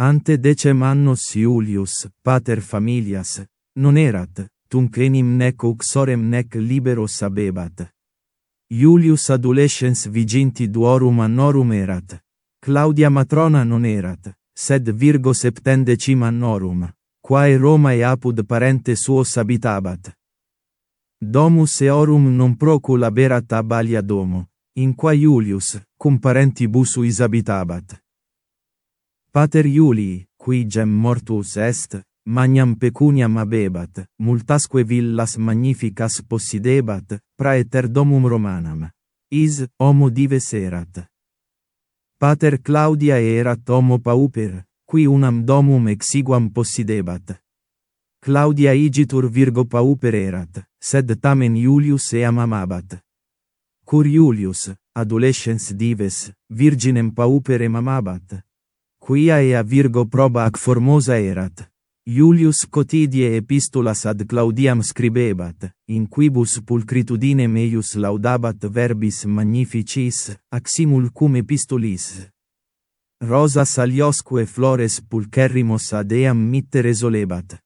Ante decem annos Iulius, pater familias, non erat, tunc enim nec uxorem nec liberos abebat. Iulius adolescens viginti duorum annorum erat. Claudia matrona non erat, sed virgo septendecim annorum, quae Romae apud parente suos habitabat. Domus eorum non procul aberat ab alia domo, in qua Iulius, cum parentibus suis habitabat. Pater Iulii, qui gem mortus est, magnam pecuniam abebat, multasque villas magnificas possidebat, praeter domum Romanam. Is, homo dives erat. Pater Claudia erat homo pauper, qui unam domum exiguam possidebat. Claudia igitur virgo pauper erat, sed tamen Iulius eam amabat. Cur Iulius, adolescens dives, virginem pauperem amabat quia a Virgo proba ac formosa erat. Iulius Cotidie epistulas ad Claudiam scribebat, in quibus pulcritudinem eius laudabat verbis magnificis, ac simulcum epistulis. Rosa saliosque flores pulcherrimos ad eam mittere solebat.